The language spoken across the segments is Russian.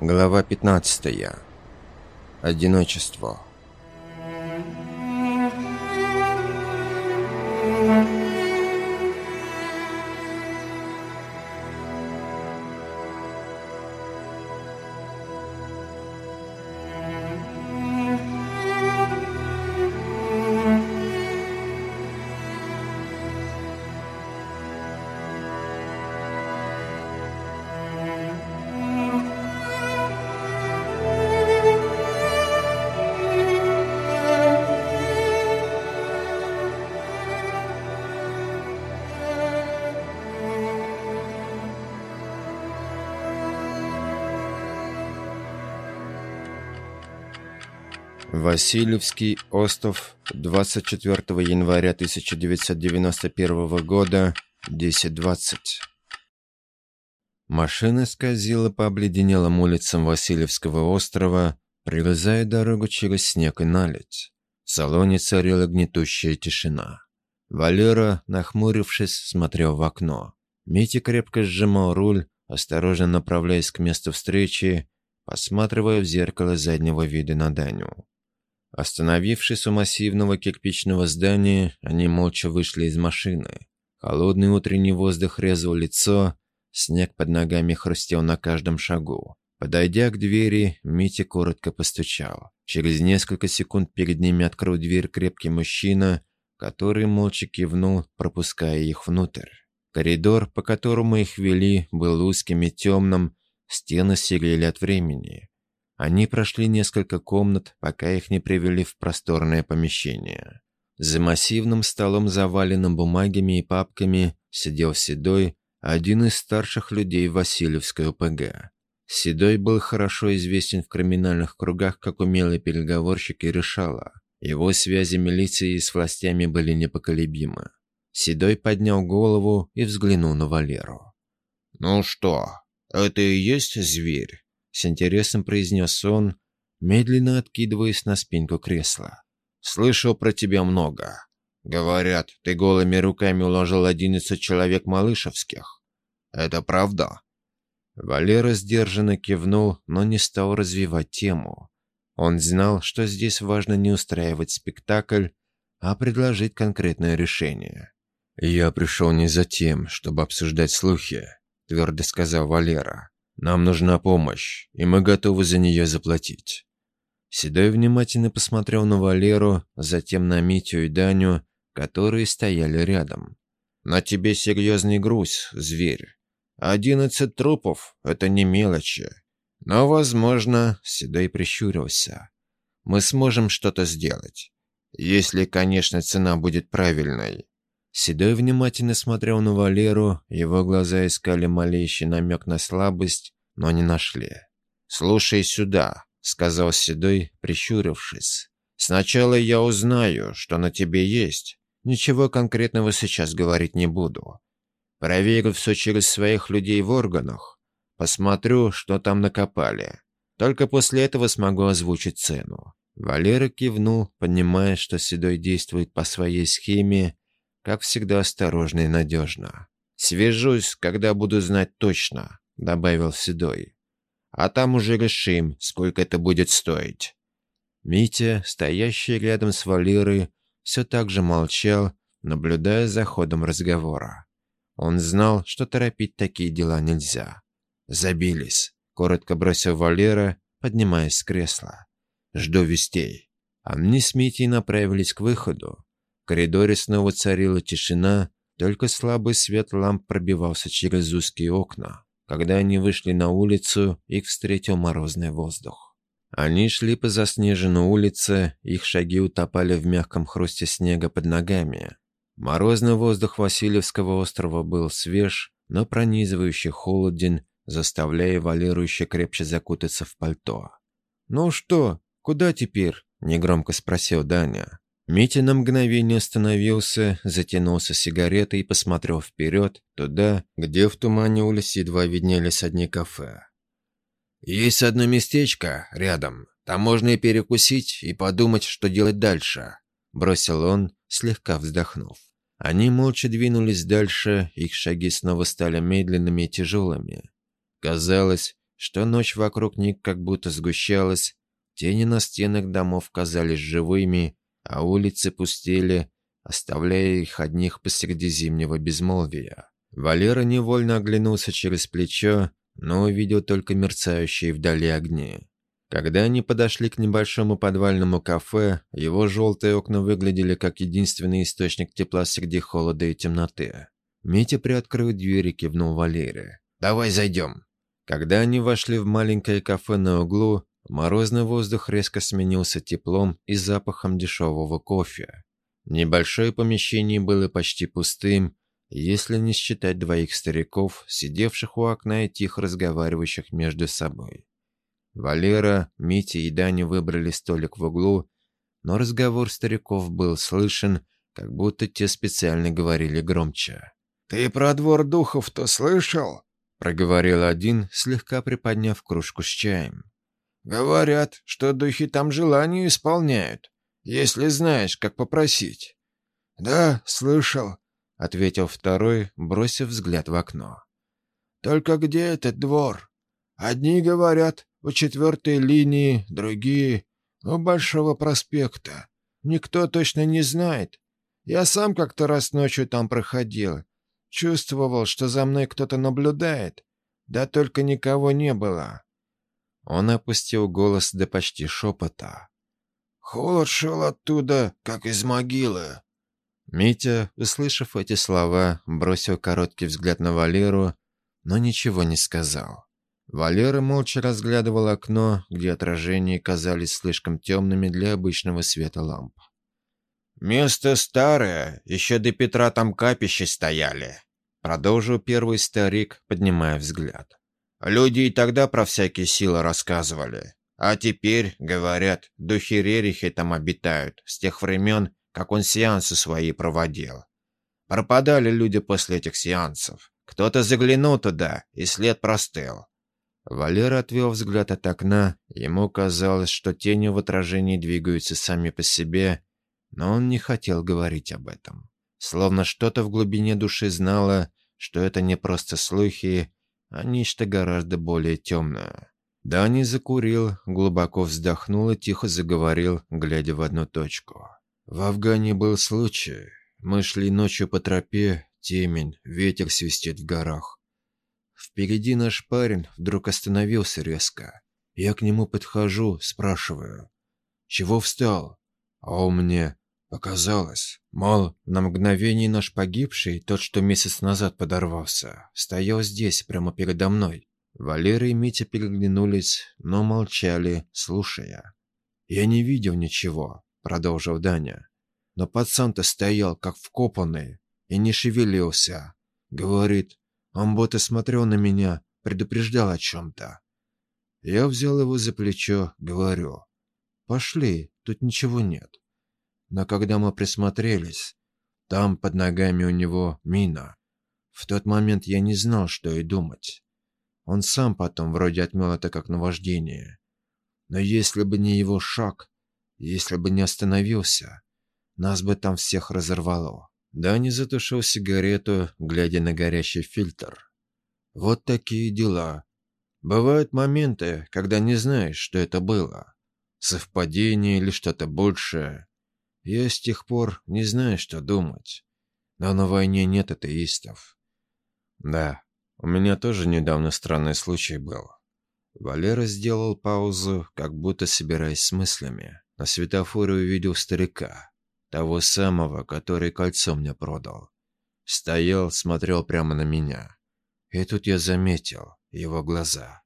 Глава 15. Одиночество. Васильевский остров 24 января 1991 года 10.20 Машина скользила по обледенелым улицам Васильевского острова, прорезая дорогу через снег и наледь. В салоне царила гнетущая тишина. Валера, нахмурившись, смотрел в окно. Митя крепко сжимал руль, осторожно направляясь к месту встречи, посматривая в зеркало заднего вида на Даню. Остановившись у массивного кирпичного здания, они молча вышли из машины. Холодный утренний воздух резал лицо, снег под ногами хрустел на каждом шагу. Подойдя к двери, Митя коротко постучал. Через несколько секунд перед ними открыл дверь крепкий мужчина, который молча кивнул, пропуская их внутрь. Коридор, по которому их вели, был узким и темным, стены серели от времени. Они прошли несколько комнат, пока их не привели в просторное помещение. За массивным столом, заваленным бумагами и папками, сидел Седой, один из старших людей Васильевской ОПГ. Седой был хорошо известен в криминальных кругах как умелый переговорщик и решала. Его связи милиции с властями были непоколебимы. Седой поднял голову и взглянул на Валеру. «Ну что, это и есть зверь?» С интересом произнес он, медленно откидываясь на спинку кресла. «Слышал про тебя много. Говорят, ты голыми руками уложил одиннадцать человек малышевских. Это правда?» Валера сдержанно кивнул, но не стал развивать тему. Он знал, что здесь важно не устраивать спектакль, а предложить конкретное решение. «Я пришел не за тем, чтобы обсуждать слухи», — твердо сказал Валера. Нам нужна помощь, и мы готовы за нее заплатить». Седой внимательно посмотрел на Валеру, затем на Митю и Даню, которые стояли рядом. «На тебе серьезный груз, зверь. Одиннадцать трупов — это не мелочи. Но, возможно, Седой прищурился. Мы сможем что-то сделать. Если, конечно, цена будет правильной. Седой внимательно смотрел на Валеру, его глаза искали малейший намек на слабость, но не нашли. «Слушай сюда», — сказал Седой, прищурившись. «Сначала я узнаю, что на тебе есть. Ничего конкретного сейчас говорить не буду. Проверю все через своих людей в органах. Посмотрю, что там накопали. Только после этого смогу озвучить цену». Валера кивнул, понимая, что Седой действует по своей схеме, как всегда, осторожно и надежно. «Свяжусь, когда буду знать точно», — добавил Седой. «А там уже решим, сколько это будет стоить». Митя, стоящий рядом с Валерой, все так же молчал, наблюдая за ходом разговора. Он знал, что торопить такие дела нельзя. «Забились», — коротко бросил Валера, поднимаясь с кресла. «Жду вестей». Они с Митей направились к выходу, коридоре снова царила тишина, только слабый свет ламп пробивался через узкие окна. Когда они вышли на улицу, их встретил морозный воздух. Они шли по заснеженной улице, их шаги утопали в мягком хрусте снега под ногами. Морозный воздух Васильевского острова был свеж, но пронизывающий холоден, заставляя Валеру еще крепче закутаться в пальто. «Ну что, куда теперь?» – негромко спросил Даня. Митя на мгновение остановился, затянулся сигаретой и посмотрел вперед, туда, где в тумане улиц едва виднелись одни кафе. «Есть одно местечко рядом. Там можно и перекусить, и подумать, что делать дальше», — бросил он, слегка вздохнув. Они молча двинулись дальше, их шаги снова стали медленными и тяжелыми. Казалось, что ночь вокруг них как будто сгущалась, тени на стенах домов казались живыми, а улицы пустели, оставляя их одних посреди зимнего безмолвия. Валера невольно оглянулся через плечо, но увидел только мерцающие вдали огни. Когда они подошли к небольшому подвальному кафе, его желтые окна выглядели как единственный источник тепла среди холода и темноты. Митя приоткрыл дверь и кивнул Валере. «Давай зайдем». Когда они вошли в маленькое кафе на углу, морозный воздух резко сменился теплом и запахом дешевого кофе. Небольшое помещение было почти пустым, если не считать двоих стариков, сидевших у окна и тихо разговаривающих между собой. Валера, Митя и Даня выбрали столик в углу, но разговор стариков был слышен, как будто те специально говорили громче. «Ты про двор духов-то слышал?» — проговорил один, слегка приподняв кружку с чаем. «Говорят, что духи там желания исполняют, если знаешь, как попросить». «Да, слышал», — ответил второй, бросив взгляд в окно. «Только где этот двор? Одни говорят, у четвертой линии, другие — у Большого проспекта. Никто точно не знает. Я сам как-то раз ночью там проходил. Чувствовал, что за мной кто-то наблюдает. Да только никого не было». Он опустил голос до почти шепота. «Холод шел оттуда, как из могилы». Митя, услышав эти слова, бросил короткий взгляд на Валеру, но ничего не сказал. Валера молча разглядывал окно, где отражения казались слишком темными для обычного света ламп. «Место старое, еще до Петра там капища стояли», — продолжил первый старик, поднимая взгляд. «Люди и тогда про всякие силы рассказывали. А теперь, говорят, духи Рерихи там обитают, с тех времен, как он сеансы свои проводил. Пропадали люди после этих сеансов. Кто-то заглянул туда, и след простыл. Валера отвел взгляд от окна. Ему казалось, что тени в отражении двигаются сами по себе, но он не хотел говорить об этом. Словно что-то в глубине души знало, что это не просто слухи, а нечто гораздо более темное. Дани закурил, глубоко вздохнул и тихо заговорил, глядя в одну точку. В Афгане был случай. Мы шли ночью по тропе, темень, ветер свистит в горах. Впереди наш парень вдруг остановился резко. Я к нему подхожу, спрашиваю, «Чего встал?» А он мне показалось, мол, на мгновение наш погибший, тот, что месяц назад подорвался, стоял здесь, прямо передо мной. Валера и Митя переглянулись, но молчали, слушая. «Я не видел ничего», — продолжил Даня. «Но пацан-то стоял, как вкопанный, и не шевелился. Говорит, он будто смотрел на меня, предупреждал о чем-то. Я взял его за плечо, говорю, «Пошли, тут ничего нет». Но когда мы присмотрелись, там под ногами у него мина. В тот момент я не знал, что и думать. Он сам потом вроде отмел это как наваждение. Но если бы не его шаг, если бы не остановился, нас бы там всех разорвало. Дани затушил сигарету, глядя на горящий фильтр. Вот такие дела. Бывают моменты, когда не знаешь, что это было. Совпадение или что-то большее. Я с тех пор не знаю, что думать. Но на войне нет атеистов. Да, у меня тоже недавно странный случай был. Валера сделал паузу, как будто собираясь с мыслями. На светофоре увидел старика. Того самого, который кольцо мне продал. Стоял, смотрел прямо на меня. И тут я заметил его глаза.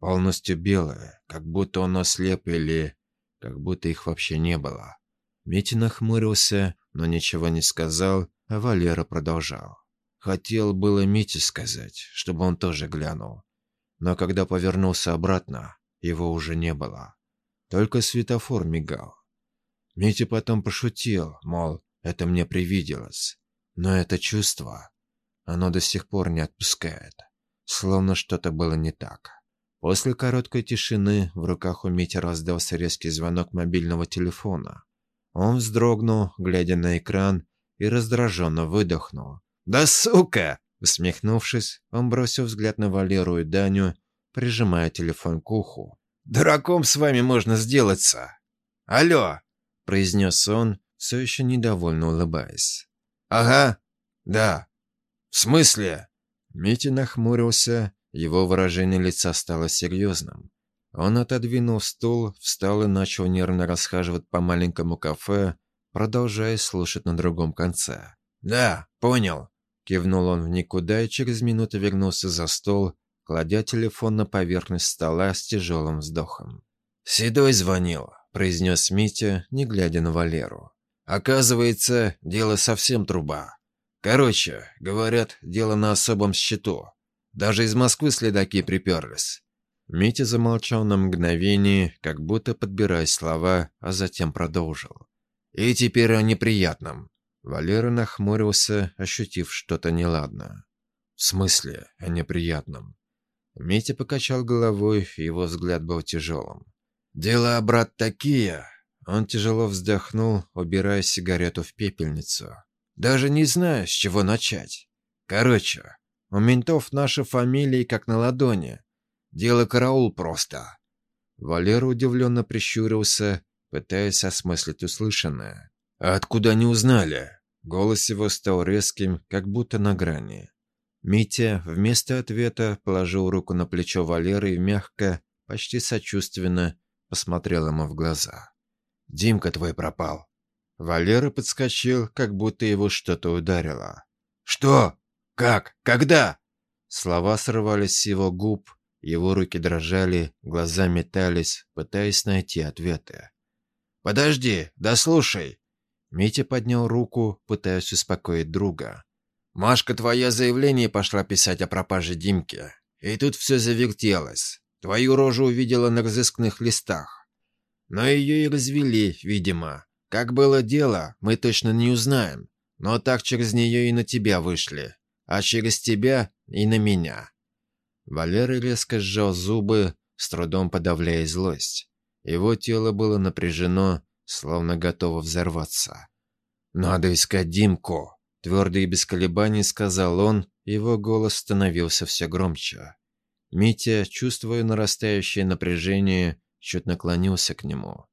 Полностью белые, как будто он ослеп или... как будто их вообще не было. Митя нахмурился, но ничего не сказал, а Валера продолжал. Хотел было Мите сказать, чтобы он тоже глянул. Но когда повернулся обратно, его уже не было. Только светофор мигал. Митя потом пошутил, мол, это мне привиделось. Но это чувство, оно до сих пор не отпускает. Словно что-то было не так. После короткой тишины в руках у Мити раздался резкий звонок мобильного телефона. Он вздрогнул, глядя на экран, и раздраженно выдохнул. «Да сука!» Усмехнувшись, он бросил взгляд на Валеру и Даню, прижимая телефон к уху. «Дураком с вами можно сделаться! Алло!» – произнес он, все еще недовольно улыбаясь. «Ага, да. В смысле?» Митя нахмурился, его выражение лица стало серьезным. Он отодвинул стул, встал и начал нервно расхаживать по маленькому кафе, продолжая слушать на другом конце. «Да, понял», — кивнул он в никуда и через минуту вернулся за стол, кладя телефон на поверхность стола с тяжелым вздохом. «Седой звонил», — произнес Митя, не глядя на Валеру. «Оказывается, дело совсем труба. Короче, говорят, дело на особом счету. Даже из Москвы следаки приперлись. Митя замолчал на мгновение, как будто подбирая слова, а затем продолжил. «И теперь о неприятном». Валера нахмурился, ощутив что-то неладное. «В смысле о неприятном?» Митя покачал головой, его взгляд был тяжелым. «Дела, брат, такие!» Он тяжело вздохнул, убирая сигарету в пепельницу. «Даже не знаю, с чего начать. Короче, у ментов наши фамилии как на ладони. Дело караул просто». Валера удивленно прищурился, пытаясь осмыслить услышанное. «А откуда они узнали?» Голос его стал резким, как будто на грани. Митя вместо ответа положил руку на плечо Валеры и мягко, почти сочувственно посмотрел ему в глаза. «Димка твой пропал». Валера подскочил, как будто его что-то ударило. «Что?» «Как? Когда?» Слова срывались с его губ, его руки дрожали, глаза метались, пытаясь найти ответы. «Подожди, да слушай!» Митя поднял руку, пытаясь успокоить друга. «Машка твоя заявление пошла писать о пропаже Димки. И тут все завертелось. Твою рожу увидела на разыскных листах. Но ее и развели, видимо. Как было дело, мы точно не узнаем. Но так через нее и на тебя вышли а через тебя и на меня». Валера резко сжал зубы, с трудом подавляя злость. Его тело было напряжено, словно готово взорваться. «Надо искать Димку», — твердо и без колебаний сказал он, его голос становился все громче. Митя, чувствуя нарастающее напряжение, чуть наклонился к нему.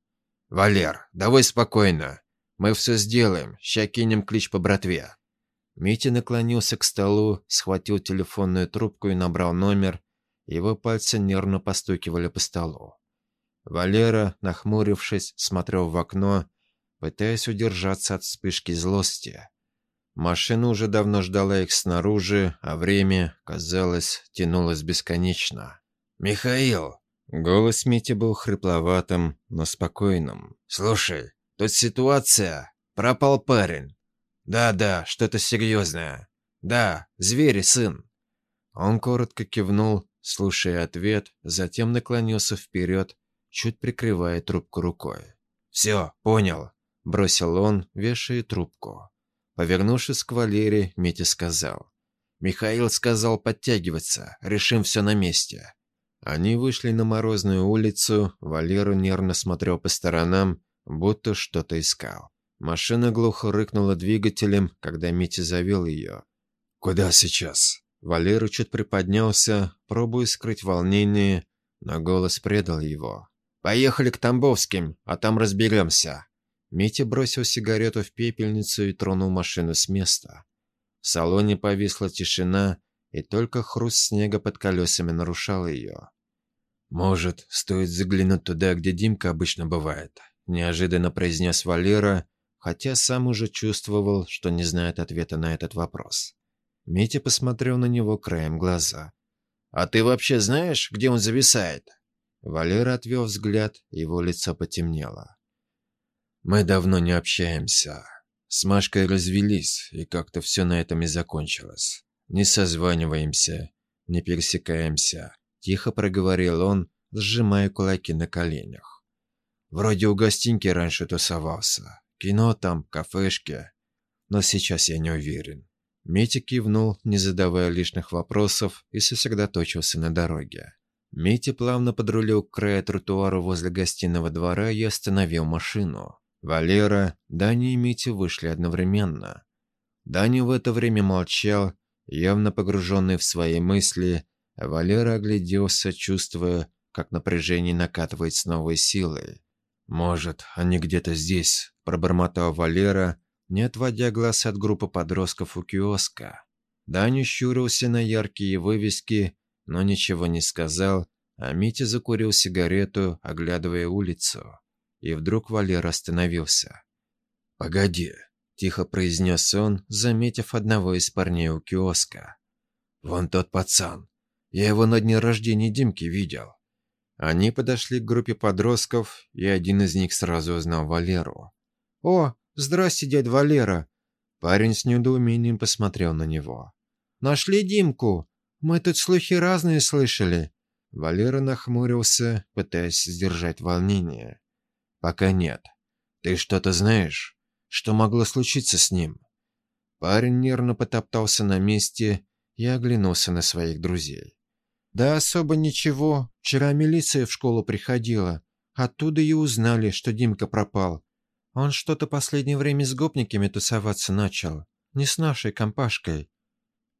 «Валер, давай спокойно. Мы все сделаем, ща кинем клич по братве». Митя наклонился к столу, схватил телефонную трубку и набрал номер. Его пальцы нервно постукивали по столу. Валера, нахмурившись, смотрел в окно, пытаясь удержаться от вспышки злости. Машина уже давно ждала их снаружи, а время, казалось, тянулось бесконечно. «Михаил!» Голос Мити был хрипловатым, но спокойным. «Слушай, тут ситуация. Пропал парень. «Да-да, что-то серьезное. Да, звери, сын». Он коротко кивнул, слушая ответ, затем наклонился вперед, чуть прикрывая трубку рукой. «Все, понял», — бросил он, вешая трубку. Повернувшись к Валере, Митя сказал. «Михаил сказал подтягиваться, решим все на месте». Они вышли на морозную улицу, Валера нервно смотрел по сторонам, будто что-то искал. Машина глухо рыкнула двигателем, когда Митя завел ее. «Куда сейчас?» Валера чуть приподнялся, пробуя скрыть волнение, но голос предал его. «Поехали к Тамбовским, а там разберемся». Митя бросил сигарету в пепельницу и тронул машину с места. В салоне повисла тишина, и только хруст снега под колесами нарушал ее. «Может, стоит заглянуть туда, где Димка обычно бывает?» – неожиданно произнес Валера, хотя сам уже чувствовал, что не знает ответа на этот вопрос. Митя посмотрел на него краем глаза. «А ты вообще знаешь, где он зависает?» Валера отвел взгляд, его лицо потемнело. «Мы давно не общаемся. С Машкой развелись, и как-то все на этом и закончилось. Не созваниваемся, не пересекаемся», — тихо проговорил он, сжимая кулаки на коленях. «Вроде у гостинки раньше тусовался, Кино там, кафешки. Но сейчас я не уверен. Митя кивнул, не задавая лишних вопросов, и сосредоточился на дороге. Митя плавно подрулил к краю тротуара возле гостиного двора и остановил машину. Валера, Даня и Митя вышли одновременно. Даня в это время молчал, явно погруженный в свои мысли, Валера огляделся, чувствуя, как напряжение накатывает с новой силой. «Может, они где-то здесь», – пробормотал Валера, не отводя глаз от группы подростков у киоска. Даня щурился на яркие вывески, но ничего не сказал, а Митя закурил сигарету, оглядывая улицу. И вдруг Валера остановился. «Погоди», – тихо произнес он, заметив одного из парней у киоска. «Вон тот пацан. Я его на дне рождения Димки видел». Они подошли к группе подростков, и один из них сразу узнал Валеру. «О, здрасте, дядь Валера!» Парень с недоумением посмотрел на него. «Нашли Димку? Мы тут слухи разные слышали». Валера нахмурился, пытаясь сдержать волнение. «Пока нет. Ты что-то знаешь? Что могло случиться с ним?» Парень нервно потоптался на месте и оглянулся на своих друзей. «Да особо ничего. Вчера милиция в школу приходила. Оттуда и узнали, что Димка пропал. Он что-то последнее время с гопниками тусоваться начал. Не с нашей компашкой».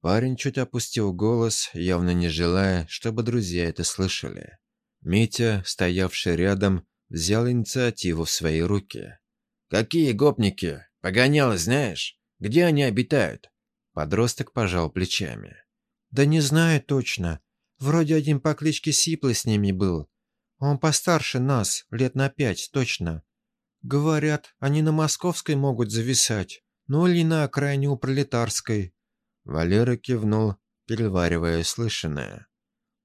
Парень чуть опустил голос, явно не желая, чтобы друзья это слышали. Митя, стоявший рядом, взял инициативу в свои руки. «Какие гопники? Погонял, знаешь? Где они обитают?» Подросток пожал плечами. «Да не знаю точно. Вроде один по кличке Сиплый с ними был. Он постарше нас, лет на пять, точно. Говорят, они на Московской могут зависать, ну или на окраине у Пролетарской». Валера кивнул, переваривая слышанное.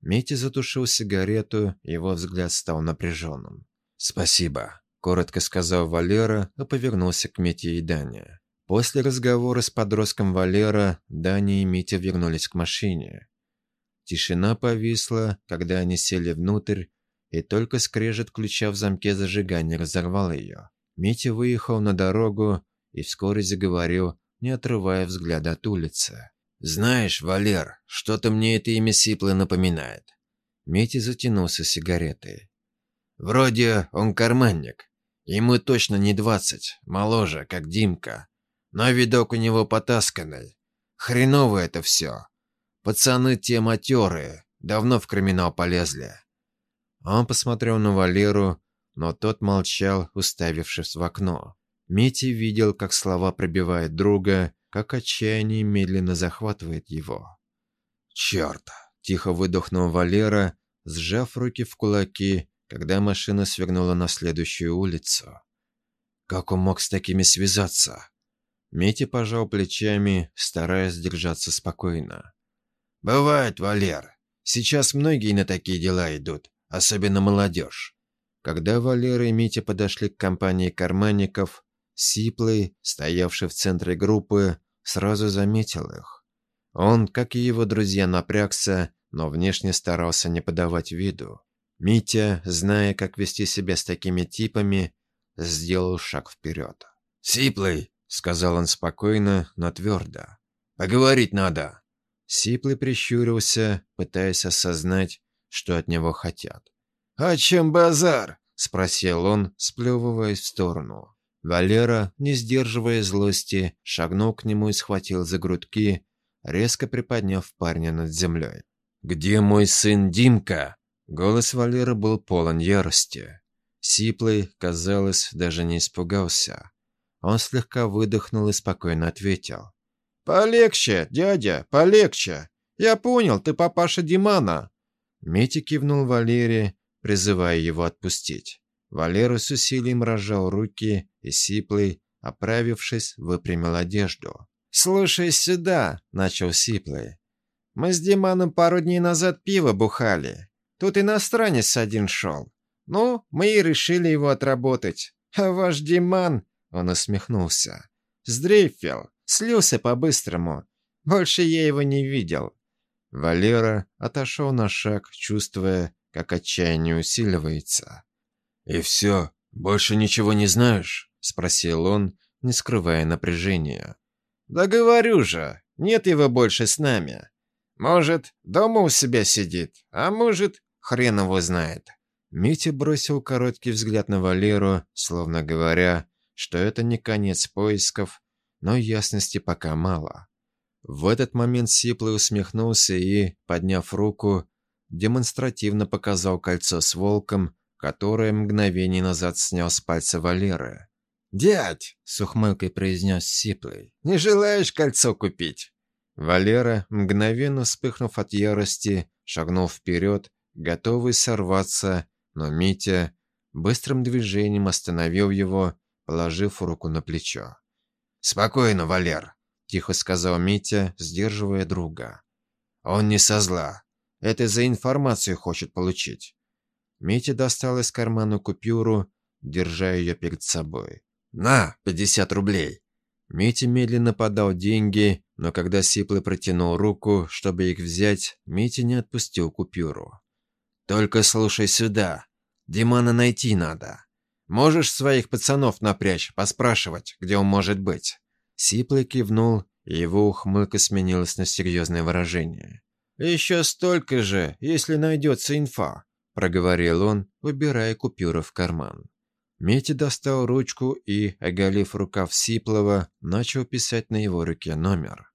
Митя затушил сигарету, его взгляд стал напряженным. «Спасибо», – коротко сказал Валера и повернулся к Мите и Дане. После разговора с подростком Валера, Даня и Митя вернулись к машине. Тишина повисла, когда они сели внутрь, и только скрежет ключа в замке зажигания разорвал ее. Митя выехал на дорогу и вскоре заговорил, не отрывая взгляда от улицы. «Знаешь, Валер, что-то мне это имя Сиплы напоминает». Митя затянулся сигаретой. «Вроде он карманник. Ему точно не двадцать, моложе, как Димка. Но видок у него потасканный. Хреново это все. Пацаны те матерые, давно в криминал полезли. Он посмотрел на Валеру, но тот молчал, уставившись в окно. Митя видел, как слова пробивают друга, как отчаяние медленно захватывает его. «Черт!» – тихо выдохнул Валера, сжав руки в кулаки, когда машина свернула на следующую улицу. Как он мог с такими связаться? Митя пожал плечами, стараясь держаться спокойно. «Бывает, Валер. Сейчас многие на такие дела идут, особенно молодежь». Когда Валера и Митя подошли к компании карманников, Сиплый, стоявший в центре группы, сразу заметил их. Он, как и его друзья, напрягся, но внешне старался не подавать виду. Митя, зная, как вести себя с такими типами, сделал шаг вперед. «Сиплый!» — сказал он спокойно, но твердо. «Поговорить надо!» Сиплый прищурился, пытаясь осознать, что от него хотят. «О чем базар?» – спросил он, сплевываясь в сторону. Валера, не сдерживая злости, шагнул к нему и схватил за грудки, резко приподняв парня над землей. «Где мой сын Димка?» Голос Валеры был полон ярости. Сиплый, казалось, даже не испугался. Он слегка выдохнул и спокойно ответил. «Полегче, дядя, полегче. Я понял, ты папаша Димана». Митя кивнул Валере, призывая его отпустить. Валера с усилием разжал руки и Сиплый, оправившись, выпрямил одежду. «Слушай сюда», — начал Сиплый. «Мы с Диманом пару дней назад пиво бухали. Тут иностранец один шел. Ну, мы и решили его отработать. А ваш Диман...» — он усмехнулся. «Сдрейфил. Слился по-быстрому. Больше я его не видел. Валера отошел на шаг, чувствуя, как отчаяние усиливается. «И все, больше ничего не знаешь?» – спросил он, не скрывая напряжения. «Да говорю же, нет его больше с нами. Может, дома у себя сидит, а может, хрен его знает». Митя бросил короткий взгляд на Валеру, словно говоря, что это не конец поисков, но ясности пока мало. В этот момент Сиплый усмехнулся и, подняв руку, демонстративно показал кольцо с волком, которое мгновение назад снял с пальца Валеры. «Дядь!» — с ухмылкой произнес Сиплый. «Не желаешь кольцо купить?» Валера, мгновенно вспыхнув от ярости, шагнул вперед, готовый сорваться, но Митя быстрым движением остановил его, положив руку на плечо. «Спокойно, Валер», — тихо сказал Митя, сдерживая друга. «Он не со зла. Это за информацию хочет получить». Митя достал из кармана купюру, держа ее перед собой. «На, пятьдесят рублей!» Митя медленно подал деньги, но когда Сиплый протянул руку, чтобы их взять, Митя не отпустил купюру. «Только слушай сюда. Димана найти надо. Можешь своих пацанов напрячь, поспрашивать, где он может быть?» Сиплый кивнул, и его ухмылка сменилась на серьезное выражение. «Еще столько же, если найдется инфа», — проговорил он, убирая купюру в карман. Митя достал ручку и, оголив рукав Сиплова, начал писать на его руке номер.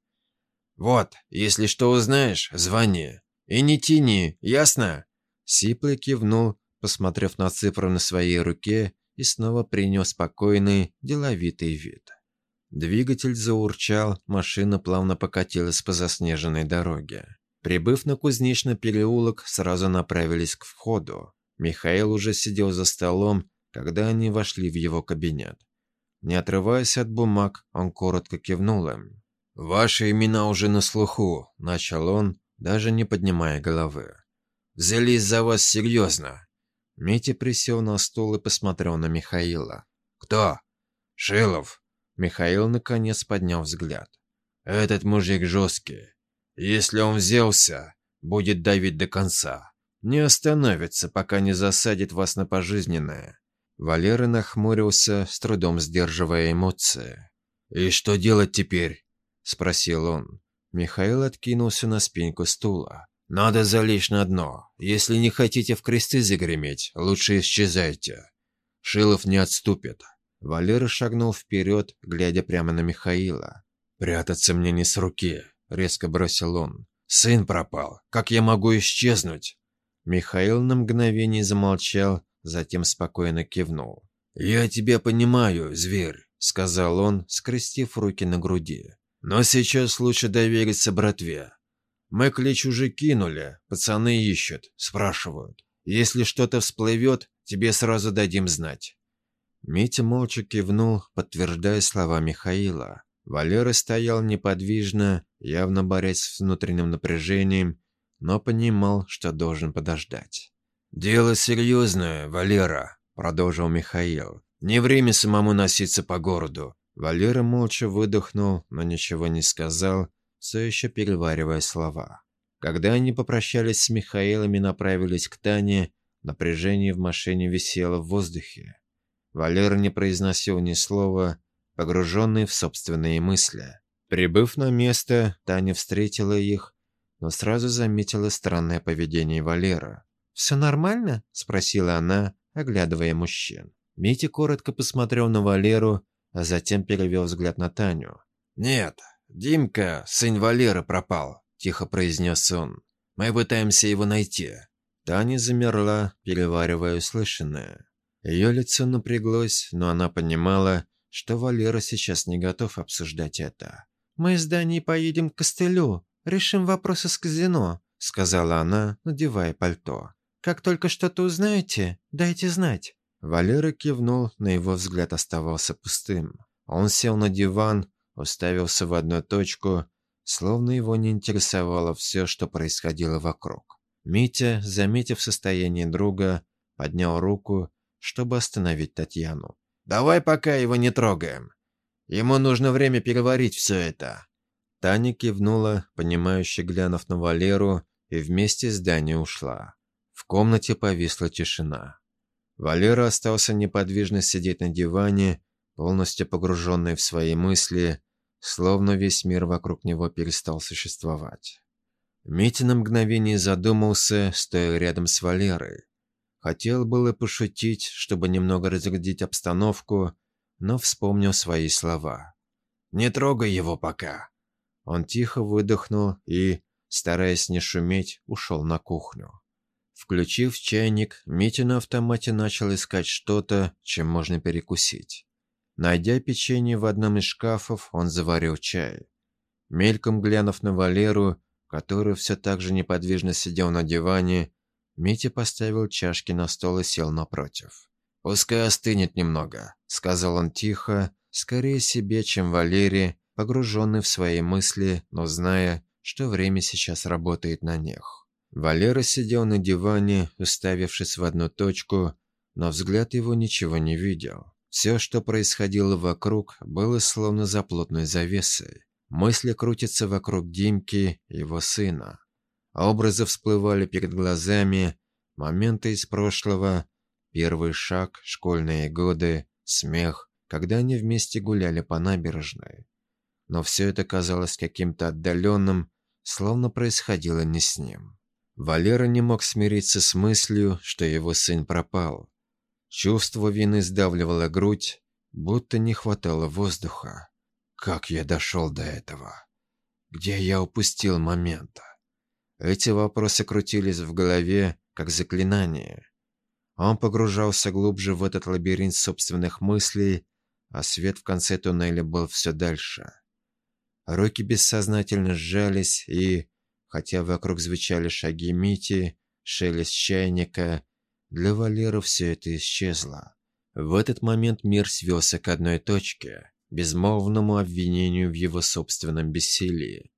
«Вот, если что узнаешь, звони. И не тяни, ясно?» Сиплый кивнул, посмотрев на цифру на своей руке, и снова принял спокойный, деловитый вид. Двигатель заурчал, машина плавно покатилась по заснеженной дороге. Прибыв на кузнечный переулок, сразу направились к входу. Михаил уже сидел за столом когда они вошли в его кабинет. Не отрываясь от бумаг, он коротко кивнул им. «Ваши имена уже на слуху», – начал он, даже не поднимая головы. «Взялись за вас серьезно». Митя присел на стул и посмотрел на Михаила. «Кто?» «Шилов». Михаил наконец поднял взгляд. «Этот мужик жесткий. Если он взялся, будет давить до конца. Не остановится, пока не засадит вас на пожизненное. Валера нахмурился, с трудом сдерживая эмоции. «И что делать теперь?» – спросил он. Михаил откинулся на спинку стула. «Надо залечь на дно. Если не хотите в кресты загреметь, лучше исчезайте. Шилов не отступит». Валера шагнул вперед, глядя прямо на Михаила. «Прятаться мне не с руки», – резко бросил он. «Сын пропал. Как я могу исчезнуть?» Михаил на мгновение замолчал, затем спокойно кивнул. «Я тебя понимаю, зверь», — сказал он, скрестив руки на груди. «Но сейчас лучше довериться братве. Мы клич уже кинули, пацаны ищут, спрашивают. Если что-то всплывет, тебе сразу дадим знать». Митя молча кивнул, подтверждая слова Михаила. Валера стоял неподвижно, явно борясь с внутренним напряжением, но понимал, что должен подождать. «Дело серьезное, Валера», — продолжил Михаил. «Не время самому носиться по городу». Валера молча выдохнул, но ничего не сказал, все еще переваривая слова. Когда они попрощались с Михаилом и направились к Тане, напряжение в машине висело в воздухе. Валера не произносил ни слова, погруженный в собственные мысли. Прибыв на место, Таня встретила их, но сразу заметила странное поведение Валера. «Все нормально?» – спросила она, оглядывая мужчин. Митя коротко посмотрел на Валеру, а затем перевел взгляд на Таню. «Нет, Димка, сын Валеры, пропал», – тихо произнес он. «Мы пытаемся его найти». Таня замерла, переваривая услышанное. Ее лицо напряглось, но она понимала, что Валера сейчас не готов обсуждать это. «Мы с Даней поедем к костылю, решим вопросы с казино», — сказала она, надевая пальто. Как только что-то узнаете, дайте знать». Валера кивнул, но его взгляд оставался пустым. Он сел на диван, уставился в одну точку, словно его не интересовало все, что происходило вокруг. Митя, заметив состояние друга, поднял руку, чтобы остановить Татьяну. «Давай пока его не трогаем. Ему нужно время переварить все это». Таня кивнула, понимающе глянув на Валеру, и вместе с Даней ушла. В комнате повисла тишина. Валера остался неподвижно сидеть на диване, полностью погруженный в свои мысли, словно весь мир вокруг него перестал существовать. Митя на мгновение задумался, стоя рядом с Валерой. Хотел было пошутить, чтобы немного разрядить обстановку, но вспомнил свои слова. «Не трогай его пока». Он тихо выдохнул и, стараясь не шуметь, ушел на кухню. Включив чайник, Митя на автомате начал искать что-то, чем можно перекусить. Найдя печенье в одном из шкафов, он заварил чай. Мельком глянув на Валеру, который все так же неподвижно сидел на диване, Митя поставил чашки на стол и сел напротив. «Пускай остынет немного», — сказал он тихо, скорее себе, чем Валере, погруженный в свои мысли, но зная, что время сейчас работает на них. Валера сидел на диване, уставившись в одну точку, но взгляд его ничего не видел. Все, что происходило вокруг, было словно за плотной завесой. Мысли крутятся вокруг Димки, его сына. Образы всплывали перед глазами, моменты из прошлого, первый шаг, школьные годы, смех, когда они вместе гуляли по набережной. Но все это казалось каким-то отдаленным, словно происходило не с ним. Валера не мог смириться с мыслью, что его сын пропал. Чувство вины сдавливало грудь, будто не хватало воздуха. Как я дошел до этого? Где я упустил момента? Эти вопросы крутились в голове, как заклинание. Он погружался глубже в этот лабиринт собственных мыслей, а свет в конце туннеля был все дальше. Руки бессознательно сжались, и, Хотя вокруг звучали шаги Мити, шелест чайника, для Валеры все это исчезло. В этот момент мир свелся к одной точке, безмолвному обвинению в его собственном бессилии.